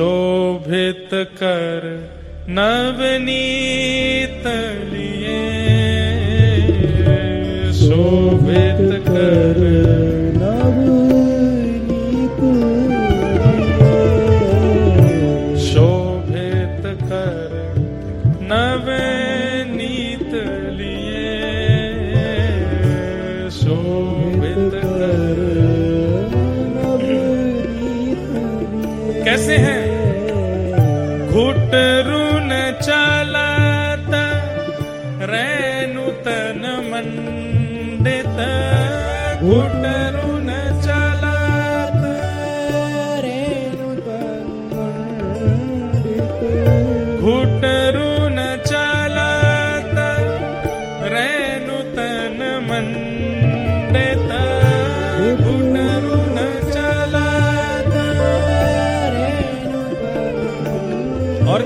शोभित कर नवनीत लिए। शोभित कर கூட்டர்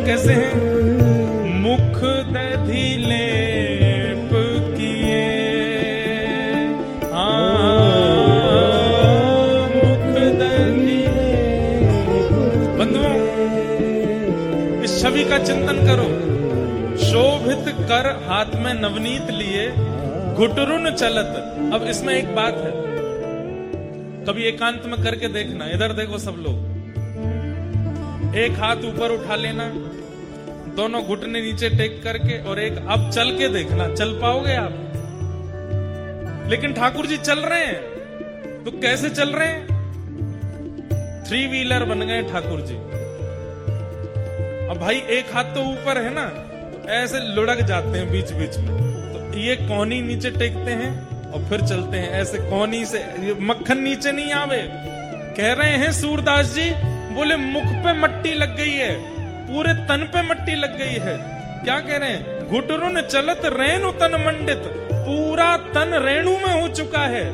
कैसे हैं? मुख दधि लेप किए। मुख दधि बंधुओं इस छवि का चिंतन करो। शोभित कर हाथ में नवनीत लिए, घुटरुन चलत। अब इसमें एक बात है, कभी एकांत में करके देखना, इधर देखो सब लोग। एक हाथ ऊपर उठा लेना, दोनों घुटने नीचे टेक करके और एक अब चल के देखना, चल पाओगे आप? लेकिन ठाकुर जी चल रहे हैं तो कैसे चल रहे हैं? थ्री व्हीलर बन गए ठाकुर जी। अब भाई एक हाथ तो ऊपर है ना तो ऐसे लुढ़क जाते हैं बीच बीच में। तो ये कोहनी नीचे टेकते हैं? और फिर चलते हैं, ऐसे कोहनी से मक्खन नीचे नहीं आवे। कह रहे हैं सूरदास जी बोले मुख पे मट्टी लग गई है पूरे तन पे मट्टी लग गई है। क्या कह रहे हैं? घुटरुन चलत रेणु तन मंडित पूरा तन रेणु में हो चुका है।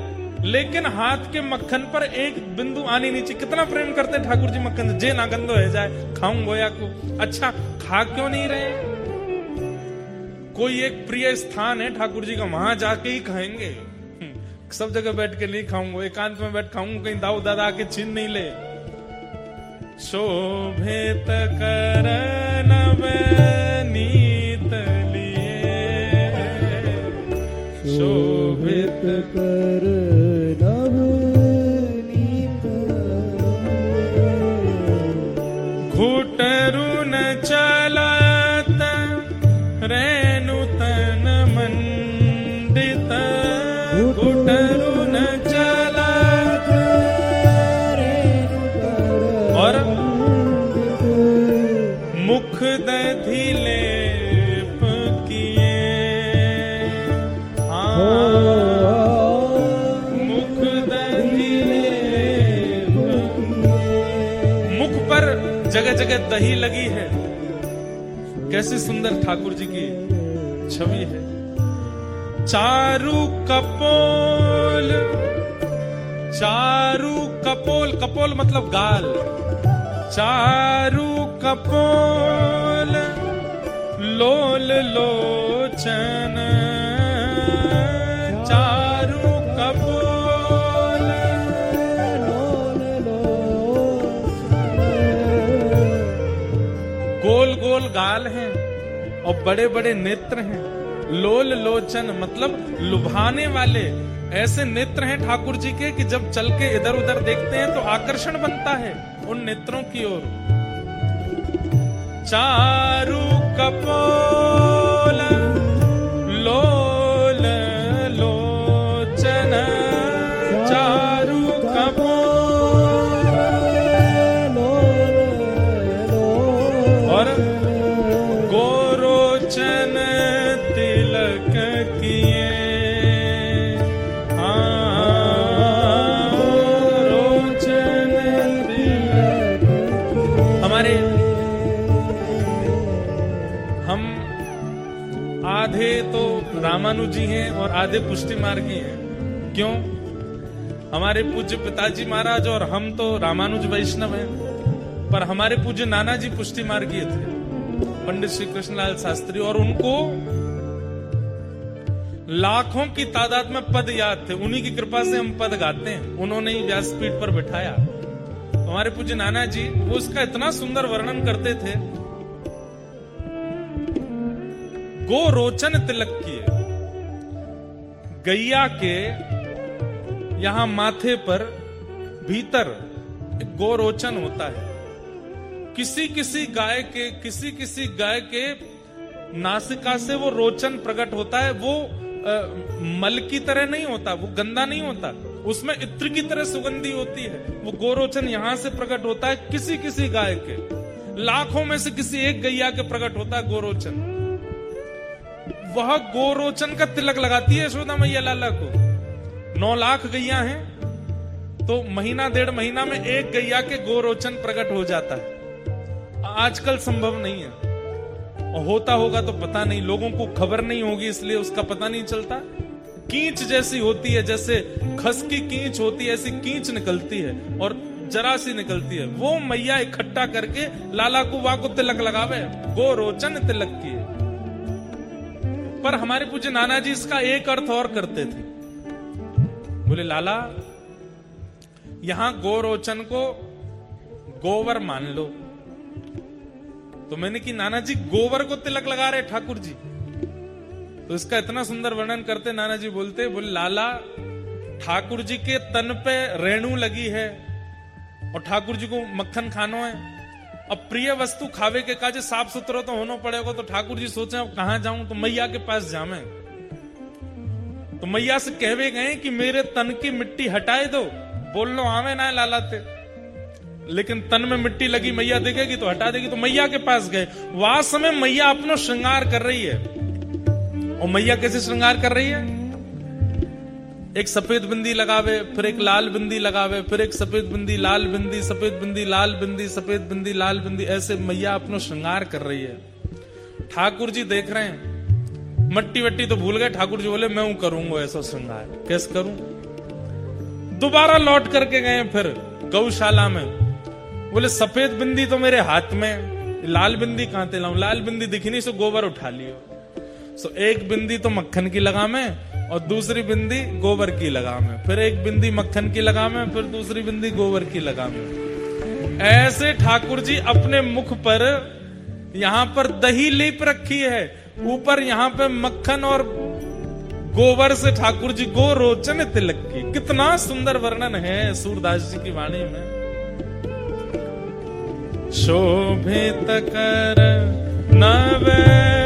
लेकिन हाथ के मक्खन पर एक बिंदु आने नीचे। कितना प्रेम करते ठाकुर जी मक्खन जे ना गंदो है जाए खाऊं गोया को। अच्छा खा क्यों नहीं रहे? कोई एक प्रिय स्थान है ठाकुर जी का वहाँ जाके ही खाएँगे। हम्म, सब जगह बैठ के नहीं खाऊँगा एकांत में बैठ खाऊँगा कहीं दाऊ दादा आके छीन नहीं ले। शोभित कर नवनीत जगह दही लगी है। कैसे सुंदर ठाकुर जी की छवि है। चारू कपोल चारू कपोल कपोल मतलब गाल। चारू कपोल, लोल लोचन। और बड़े बड़े नेत्र हैं। लोल लोचन मतलब लुभाने वाले ऐसे नेत्र हैं ठाकुर जी के कि जब चल के इधर उधर देखते हैं तो आकर्षण बनता है उन नेत्रों की ओर। चारू कपोल रामानुजी हैं और आधे पुष्टि मार्गी हैं। क्यों? हमारे पूज्य पिताजी महाराज और हम तो रामानुज वैष्णव हैं, पर हमारे पूज्य नाना जी पुष्टि मार्गीय थे। पंडित श्री कृष्णलाल शास्त्री और उनको लाखों की तादाद में पद याद थे। उन्हीं की कृपा से हम पद गाते हैं। उन्होंने ही व्यासपीठ पर बिठाया। हमारे पूज्य नाना जी वो उसका इतना सुंदर वर्णन करते थे। गो रोचन तिलक किए। गैया के यहाँ माथे पर भीतर एक गोरोचन होता है। किसी किसी गाय के किसी किसी गाय के नासिका से वो रोचन प्रकट होता है। वो आ, मल की तरह नहीं होता वो गंदा नहीं होता। उसमें इत्र की तरह सुगंधी होती है। वो गोरोचन यहाँ से प्रकट होता है किसी किसी गाय के। लाखों में से किसी एक गैया के प्रकट होता है गोरोचन। वह गोरोचन का तिलक लगाती है यशोदा मैया लाला को। नौ लाख गैया हैं तो महीना डेढ़ महीना में एक गैया के गोरोचन प्रकट हो जाता है। आजकल संभव नहीं है। और होता होगा तो पता नहीं, लोगों को खबर नहीं होगी, इसलिए उसका पता नहीं चलता। कीच जैसी होती है, जैसे खस की कीच होती है, ऐसी कीच निकलती है और जरा सी निकलती है। वो मैया इकट्ठा करके लाला कुआ को तिलक लगावे, गोरोचन तिलक की पर हमारे पूज्य नाना जी इसका एक अर्थ और करते थे। बोले, लाला, यहाँ गोरोचन को गोवर मान लो। तो मैंने की नाना जी गोबर को तिलक लगा रहे ठाकुर जी तो इसका इतना सुंदर वर्णन करते नाना जी बोलते, बोले, लाला ठाकुर जी के तन पे रेणु लगी है और ठाकुर जी को मक्खन खानो है। अब प्रिय वस्तु खावे के काजे साफ़ सुथरा तो होना पड़ेगा तो ठाकुर जी सोचे, अब कहा जाऊँ? तो मैया के पास जामे। तो मैया से कहवे गए कि मेरे तन की मिट्टी हटाए दो। बोल लो आवे ना लालाते लेकिन तन में मिट्टी लगी, मैया देखेगी तो हटा देगी तो मैया के पास गए। वहाँ समय मैया अपना श्रृंगार कर रही है। और मैया कैसे श्रृंगार कर रही है? एक सफ़ेद बिंदी लगावे, फिर एक लाल बिंदी लगावे, फिर एक सफ़ेद बिंदी, लाल बिंदी, सफ़ेद बिंदी, लाल बिंदी, सफ़ेद बिंदी, लाल बिंदी, ऐसे मैया अपना श्रृंगार कर रही है। ठाकुर जी देख रहे हैं, मट्टी वट्टी तो भूल गए, ठाकुर जी बोले, मैं हूँ, करूँगा ऐसा श्रृंगार। कैसे करूँ? दोबारा लौट करके गए फिर गौशाला में। बोले, सफ़ेद बिंदी तो मेरे हाथ में लाल बिंदी कहाँ लाऊं? लाल बिंदी दिखी नहीं, सो गोबर उठा लियो। सो एक बिंदी तो मक्खन की लगा में और दूसरी बिंदी गोबर की लगा में फिर एक बिंदी मक्खन की लगा में फिर दूसरी बिंदी गोबर की लगा में ऐसे ठाकुर जी अपने मुख पर यहाँ पर दही लीप रखी है। ऊपर यहाँ पे मक्खन और गोबर से ठाकुर जी गो रोचन तिलक की कितना सुंदर वर्णन है सूरदास जी की वाणी में। शोभित कर नवनीत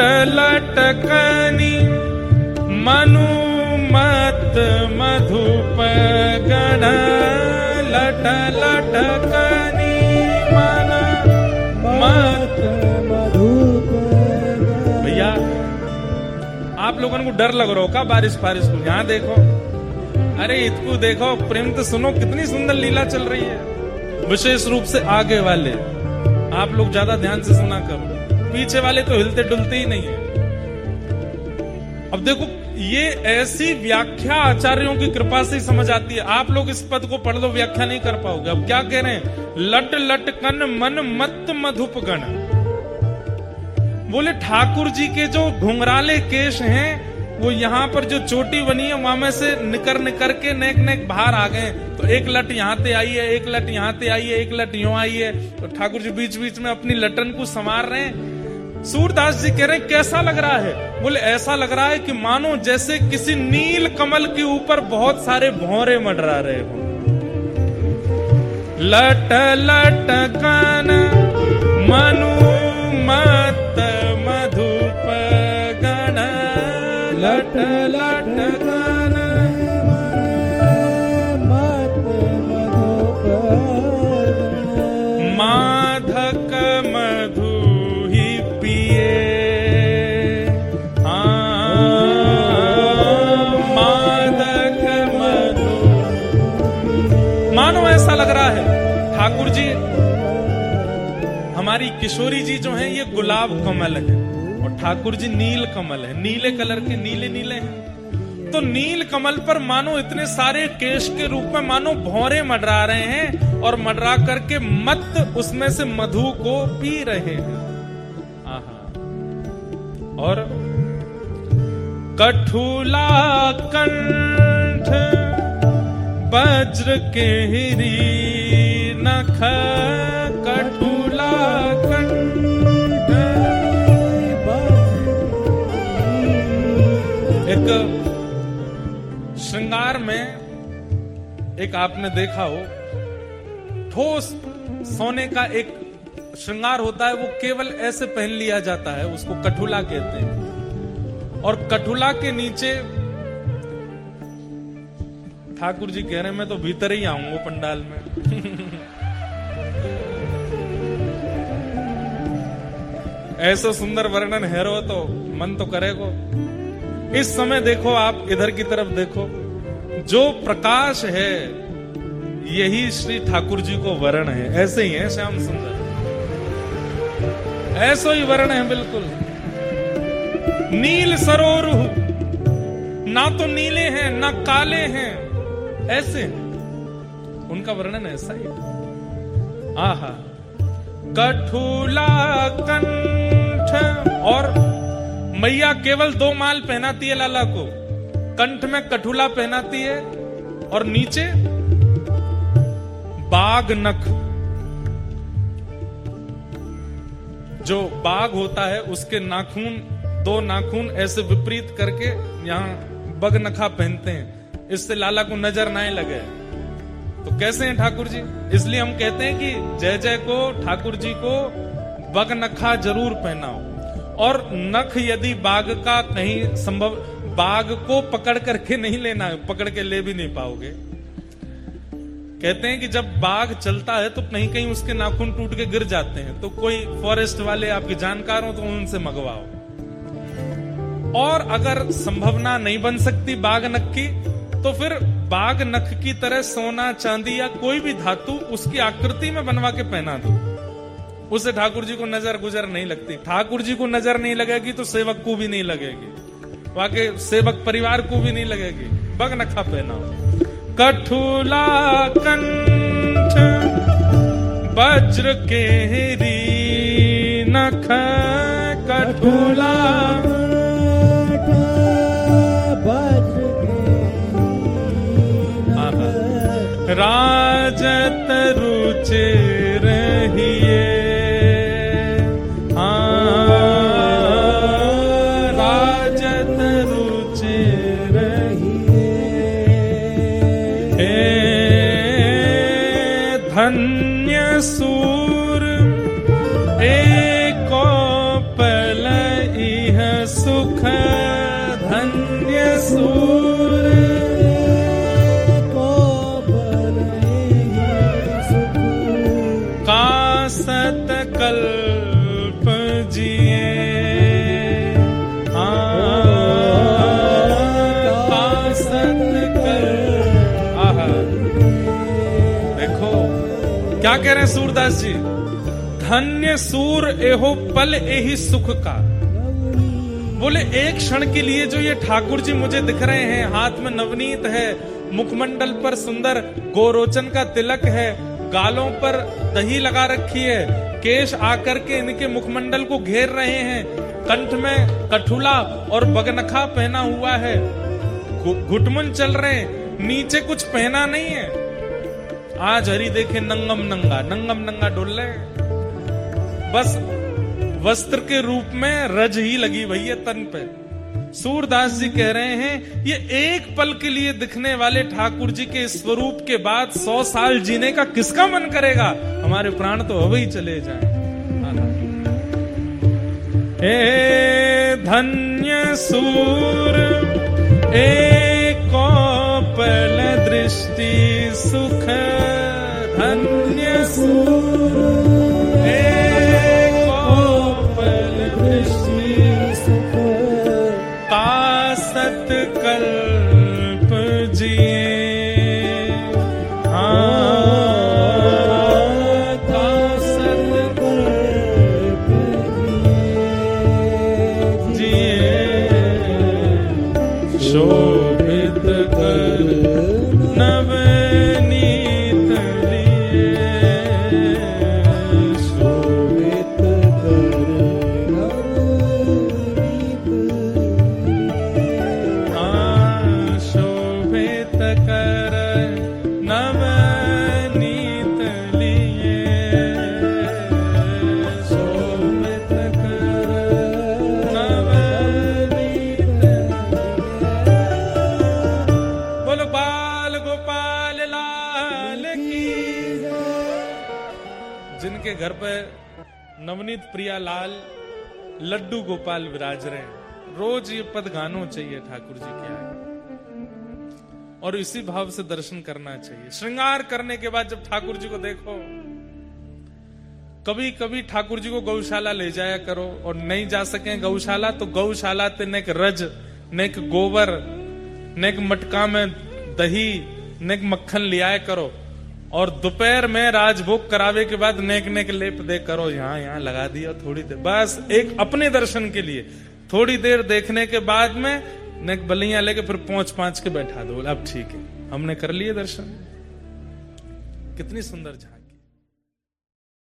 लट लटकनी मनु मत मधुप गण लट लटकनी मन मत मधुप भैया, आप लोगों को डर लग रहा हो का बारिश फारिश को। यहाँ देखो। अरे, इतको देखो, प्रेम तो सुनो, कितनी सुंदर लीला चल रही है। विशेष रूप से आगे वाले। आप लोग ज़्यादा ध्यान से सुना करो। पीछे वाले तो हिलते डुलते ही नहीं है। अब देखो, ये ऐसी व्याख्या आचार्यों की कृपा से समझ आती है। आप लोग इस पद को पढ़ लो, व्याख्या नहीं कर पाओगे। अब क्या कह रहे हैं? लट लट कन मन मत मधुप गण बोले, ठाकुर जी के जो घुंघराले केश हैं, वो यहाँ पर जो चोटी बनी है, वहाँ में से निकर निकर के नेक नेक बाहर आ गए तो एक लट यहाँ ते आई है, एक लट यहाँ ते आई है, एक लट यो आई है। तो ठाकुर जी बीच बीच में अपनी लटन को संवार रहे हैं। सूरदास जी कह रहे हैं, कैसा लग रहा है? बोले, ऐसा लग रहा है कि मानो जैसे किसी नील कमल के ऊपर बहुत सारे भौरे मंडरा रहे हो। लट लट कन, मनु मत हमारी किशोरी जी जो है, ये गुलाब कमल है और ठाकुर जी नील कमल है। नीले कलर के नीले नीले हैं। तो नील कमल पर मानो इतने सारे केश के रूप में मानो भौरे मडरा रहे हैं और मडरा करके मत उसमें से मधु को पी रहे हैं। आहा। और कठुला कंठ वज्र के हिरी नख एक श्रृंगार में एक आपने देखा हो, ठोस सोने का एक श्रृंगार होता है, वो केवल ऐसे पहन लिया जाता है, उसको कठुला कहते हैं। और कठुला के नीचे, ठाकुर जी कह रहे हैं, मैं तो भीतर ही आऊँगा पंडाल में। ऐसा सुंदर वर्णन है रो तो मन तो करेगो। इस समय देखो, आप इधर की तरफ़ देखो। जो प्रकाश है, यही श्री ठाकुर जी को वर्ण है। ऐसे ही है, श्याम सुंदर। ऐसा ही वर्ण है, बिल्कुल। नील सरोरु ना तो नीले हैं, ना काले हैं। ऐसे उनका वर्णन ऐसा ही। आहा। कठुला कंठ और मैया केवल दो माल पहनाती है लाला को। कंठ में कठुला पहनाती है और नीचे बाघ नख। जो बाघ होता है, उसके नाखून, दो नाखून ऐसे विपरीत करके यहाँ बग नखा पहनते हैं। इससे लाला को नज़र ना लगे। तो कैसे हैं ठाकुर जी? इसलिए हम कहते हैं कि जय जय को, ठाकुर जी को बग नखा ज़रूर पहनाओ। और नख यदि बाघ का कहीं संभव बाघ को पकड़ करके नहीं लेना है, पकड़ के ले भी नहीं पाओगे। कहते हैं कि जब बाघ चलता है तो कहीं कहीं उसके नाखून टूट के गिर जाते हैं। तो कोई फॉरेस्ट वाले आपके जानकार हो तो उनसे मंगवाओ। और अगर संभावना नहीं बन सकती बाघ नख की तो फिर बाघ नख की तरह सोना, चांदी या कोई भी धातु उसकी आकृति में बनवा के पहना दो। उसे ठाकुर जी को नज़र गुजर नहीं लगती। ठाकुर जी को नज़र नहीं लगेगी तो सेवक को भी नहीं लगेगी। वाके सेवक परिवार को भी नहीं लगेगी। बग नखा पहना कठुला कंठ, वज्र के नख, कठुला राजत रुचे रहिए कासत कल्प जिए देखो, क्या कह रहे हैं सूरदास जी? धन्य सूर एहो पल एही सुख का। बोले, एक क्षण के लिए जो ये ठाकुर जी मुझे दिख रहे हैं, हाथ में नवनीत है, मुखमंडल पर सुंदर गोरोचन का तिलक है गालों पर दही लगा रखी है। केश आकर के इनके मुखमंडल को घेर रहे हैं। कंठ में कठुला और बगनखा पहना हुआ है। घुटमुन चल रहे हैं। नीचे कुछ पहना नहीं है। आज हरी देखे नंगम नंगा नंगम नंगा डोल रहे बस वस्त्र के रूप में रज ही लगी भैया तन पे। सूरदास जी कह रहे हैं, ये एक पल के लिए दिखने वाले ठाकुर जी के स्वरूप के बाद सौ साल जीने का किसका मन करेगा? हमारे प्राण तो अब ही चले जाए। ए धन्य सूर एक पल दृष्टि सुख, धन्य सूर एक नवनीत प्रिया लाल, लड्डू गोपाल विराज रहे रोज ये पद गानो चाहिए ठाकुर जी के आए और इसी भाव से दर्शन करना चाहिए। श्रृंगार करने के बाद जब ठाकुर जी को देखो कभी कभी ठाकुर जी को गौशाला ले जाया करो और नहीं जा सके गौशाला तो गौशाला ते नेक रज, नेक गोबर, नेक मटका में दही, नेक मक्खन लियाए करो। और दोपहर में राजभोग करावे के बाद नेक नेक लेप दे करो, यहाँ यहाँ लगा दिया, थोड़ी देर, बस एक अपने दर्शन के लिए। थोड़ी देर देखने के बाद में नेक बलिया लेके फिर पहुँच पाँच के बैठा दो अब ठीक है, हमने कर लिए दर्शन। कितनी सुंदर झांकी।